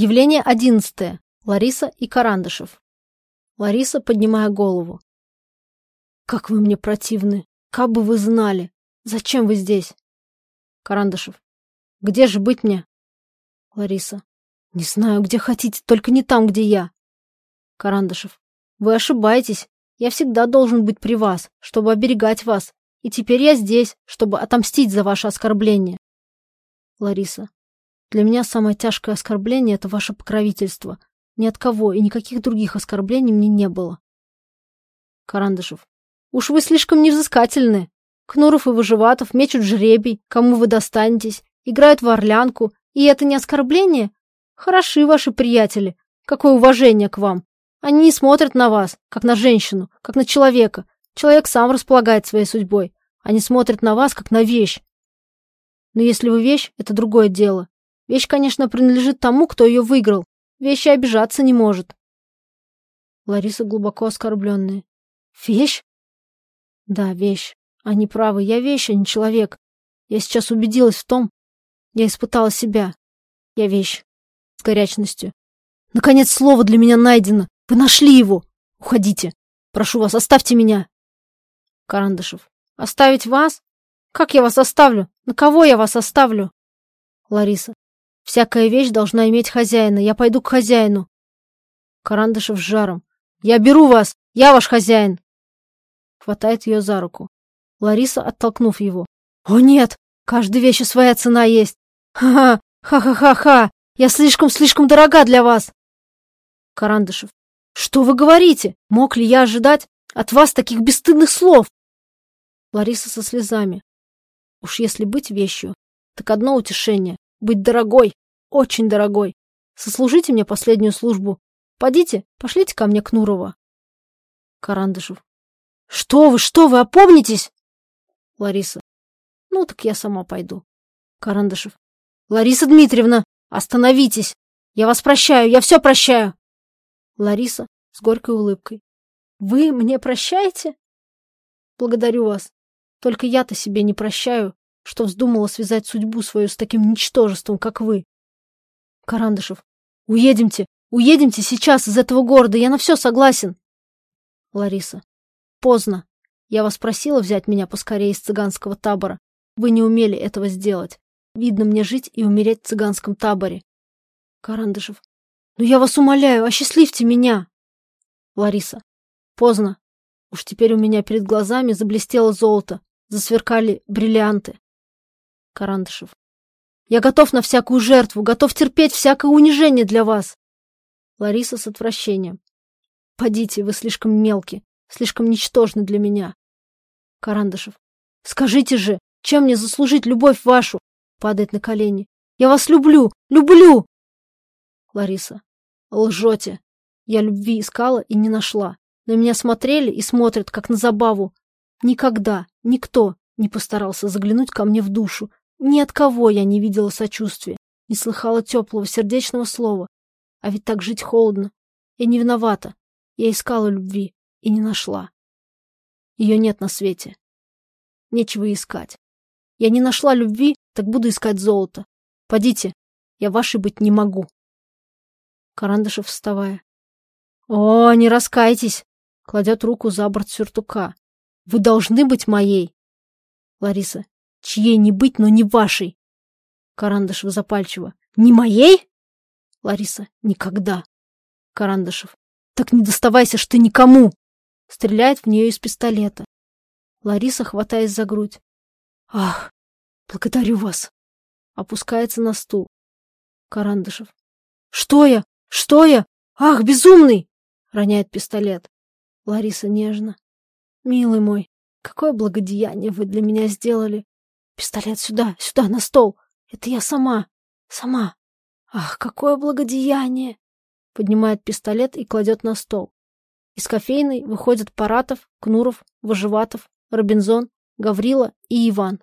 Явление одиннадцатое. Лариса и Карандышев. Лариса, поднимая голову. «Как вы мне противны! Как бы вы знали! Зачем вы здесь?» Карандышев. «Где же быть мне?» Лариса. «Не знаю, где хотите, только не там, где я». Карандышев. «Вы ошибаетесь. Я всегда должен быть при вас, чтобы оберегать вас. И теперь я здесь, чтобы отомстить за ваше оскорбление». Лариса. «Для меня самое тяжкое оскорбление — это ваше покровительство. Ни от кого и никаких других оскорблений мне не было». Карандышев. «Уж вы слишком невзыскательны. Кнуров и Выживатов мечут жребий, кому вы достанетесь, играют в орлянку, и это не оскорбление? Хороши ваши приятели. Какое уважение к вам. Они не смотрят на вас, как на женщину, как на человека. Человек сам располагает своей судьбой. Они смотрят на вас, как на вещь. Но если вы вещь, это другое дело. Вещь, конечно, принадлежит тому, кто ее выиграл. Вещи обижаться не может. Лариса глубоко оскорбленная. Вещь? Да, вещь. Они правы, я вещь, а не человек. Я сейчас убедилась в том. Я испытала себя. Я вещь. С горячностью. Наконец слово для меня найдено. Вы нашли его. Уходите. Прошу вас, оставьте меня. Карандышев. Оставить вас? Как я вас оставлю? На кого я вас оставлю? Лариса. Всякая вещь должна иметь хозяина. Я пойду к хозяину. Карандышев с жаром. Я беру вас. Я ваш хозяин. Хватает ее за руку. Лариса, оттолкнув его. «О нет! Каждой вещи своя цена есть! Ха-ха! Ха-ха-ха-ха! Я слишком-слишком дорога для вас!» Карандышев. «Что вы говорите? Мог ли я ожидать от вас таких бесстыдных слов?» Лариса со слезами. «Уж если быть вещью, так одно утешение — быть дорогой, очень дорогой. Сослужите мне последнюю службу. Подите, пошлите ко мне Кнурова». Карандышев. «Что вы, что вы, опомнитесь!» Лариса. Ну, так я сама пойду. Карандашев. Лариса Дмитриевна, остановитесь. Я вас прощаю, я все прощаю. Лариса с горькой улыбкой. Вы мне прощаете? Благодарю вас. Только я-то себе не прощаю, что вздумала связать судьбу свою с таким ничтожеством, как вы. Карандашев. Уедемте, уедемте сейчас из этого города, я на все согласен. Лариса. Поздно. Я вас просила взять меня поскорее из цыганского табора. Вы не умели этого сделать. Видно мне жить и умереть в цыганском таборе. Карандышев. Ну я вас умоляю, осчастливьте меня. Лариса. Поздно. Уж теперь у меня перед глазами заблестело золото, засверкали бриллианты. Карандышев. Я готов на всякую жертву, готов терпеть всякое унижение для вас. Лариса с отвращением. Подите, вы слишком мелки, слишком ничтожны для меня. Карандышев. Скажите же, чем мне заслужить любовь вашу? Падает на колени. Я вас люблю, люблю! Лариса. Лжете. Я любви искала и не нашла. На меня смотрели и смотрят, как на забаву. Никогда, никто не постарался заглянуть ко мне в душу. Ни от кого я не видела сочувствия, не слыхала теплого сердечного слова. А ведь так жить холодно. Я не виновата. Я искала любви и не нашла. Ее нет на свете. Нечего искать. Я не нашла любви, так буду искать золото. Подите, я вашей быть не могу. Карандышев, вставая. О, не раскайтесь! Кладет руку за борт сюртука. Вы должны быть моей. Лариса. Чьей не быть, но не вашей. Карандышев запальчиво. Не моей? Лариса. Никогда. Карандышев. Так не доставайся ж ты никому. Стреляет в нее из пистолета. Лариса, хватаясь за грудь. Ах, благодарю вас. Опускается на стул. Карандышев. Что я? Что я? Ах, безумный! Роняет пистолет. Лариса нежно. Милый мой, какое благодеяние вы для меня сделали. Пистолет сюда, сюда, на стол. Это я сама. Сама. Ах, какое благодеяние! Поднимает пистолет и кладет на стол. Из кофейной выходят Паратов, Кнуров, Выживатов, Робинзон, Гаврила и Иван.